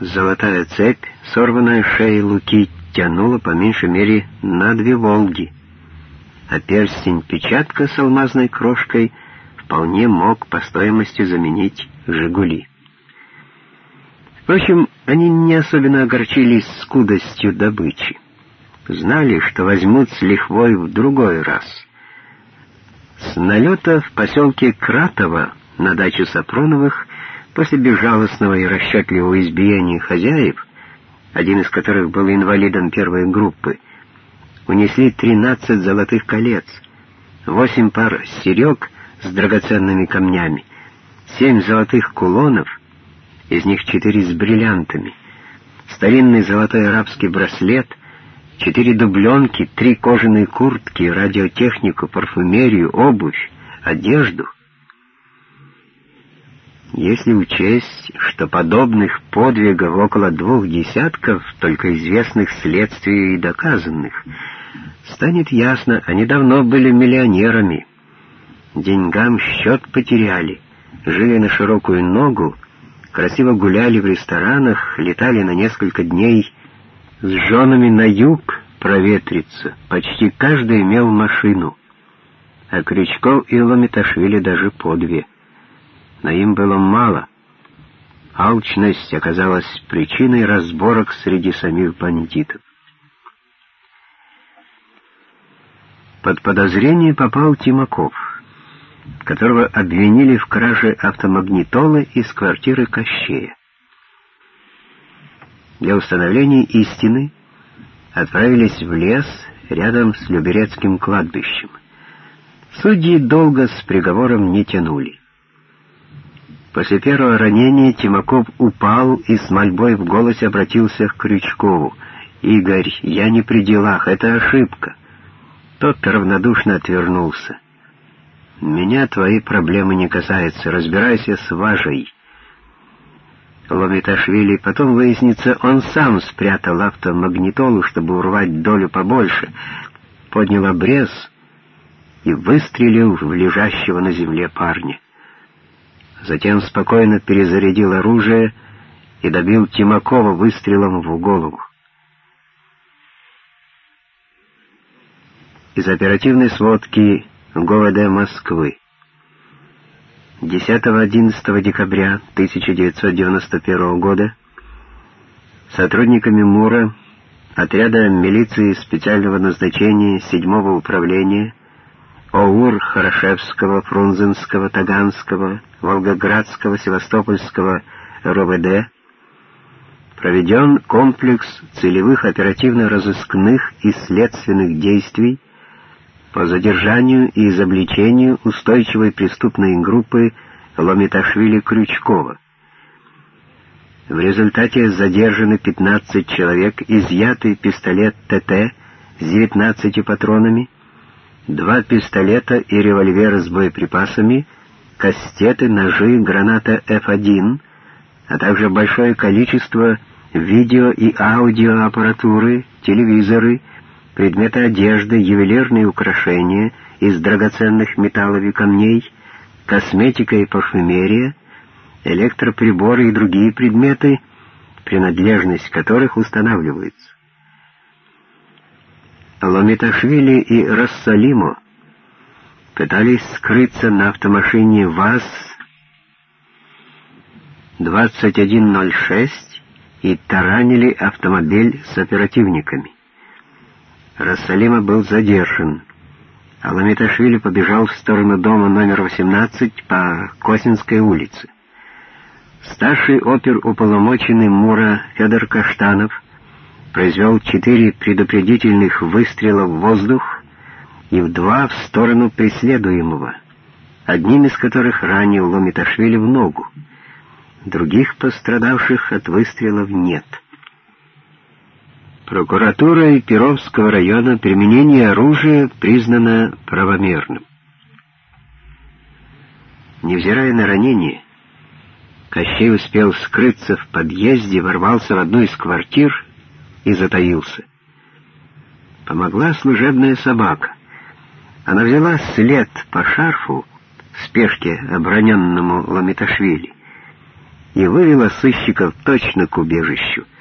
Золотая цепь, сорванная шеей Луки, тянула по меньшей мере на две «Волги», а перстень-печатка с алмазной крошкой вполне мог по стоимости заменить «Жигули». Впрочем, они не особенно огорчились скудостью добычи. Знали, что возьмут с лихвой в другой раз. С налета в поселке Кратово на дачу Сапроновых после безжалостного и расчетливого избиения хозяев, один из которых был инвалидом первой группы, унесли 13 золотых колец, 8 пар серег с драгоценными камнями, 7 золотых кулонов, из них 4 с бриллиантами, старинный золотой арабский браслет, 4 дубленки, 3 кожаные куртки, радиотехнику, парфюмерию, обувь, одежду — если учесть, что подобных подвигов около двух десятков, только известных следствий и доказанных, станет ясно, они давно были миллионерами. Деньгам счет потеряли, жили на широкую ногу, красиво гуляли в ресторанах, летали на несколько дней с женами на юг проветриться, почти каждый имел машину, а Крючков и Ломиташвили даже по две — но им было мало. Алчность оказалась причиной разборок среди самих бандитов. Под подозрение попал Тимаков, которого обвинили в краже автомагнитолы из квартиры Кощея. Для установления истины отправились в лес рядом с Люберецким кладбищем. Судьи долго с приговором не тянули. После первого ранения Тимаков упал и с мольбой в голосе обратился к Крючкову. «Игорь, я не при делах, это ошибка». Тот равнодушно отвернулся. «Меня твои проблемы не касаются, разбирайся с Важей». Ломиташвили, потом выяснится, он сам спрятал автомагнитолу, чтобы урвать долю побольше, поднял обрез и выстрелил в лежащего на земле парня затем спокойно перезарядил оружие и добил Тимакова выстрелом в голову. Из оперативной сводки ГОВД Москвы 10-11 декабря 1991 года сотрудниками МУРа отряда милиции специального назначения 7 управления ОУР Хорошевского, Фрунзенского, Таганского, Волгоградского, Севастопольского РОВД проведен комплекс целевых оперативно-розыскных и следственных действий по задержанию и изобличению устойчивой преступной группы Ломиташвили-Крючкова. В результате задержаны 15 человек, изъятый пистолет ТТ с 19 патронами, два пистолета и револьвер с боеприпасами, кастеты, ножи, граната F1, а также большое количество видео- и аудиоаппаратуры, телевизоры, предметы одежды, ювелирные украшения из драгоценных металлов и камней, косметика и парфюмерия, электроприборы и другие предметы, принадлежность которых устанавливается. Ломиташвили и Рассалимо пытались скрыться на автомашине ВАЗ-2106 и таранили автомобиль с оперативниками. Рассалима был задержан, а Ламиташвили побежал в сторону дома номер 18 по Косинской улице. Старший опер уполномоченный Мура Федор Каштанов — произвел четыре предупредительных выстрела в воздух и в два в сторону преследуемого, одним из которых ранил Ломиташвили в ногу. Других пострадавших от выстрелов нет. Прокуратурой Перовского района применение оружия признано правомерным. Невзирая на ранение, Кощей успел скрыться в подъезде, ворвался в одну из квартир и затаился. Помогла служебная собака. Она взяла след по шарфу, спешке оброненному Ламиташвили, и вывела сыщиков точно к убежищу —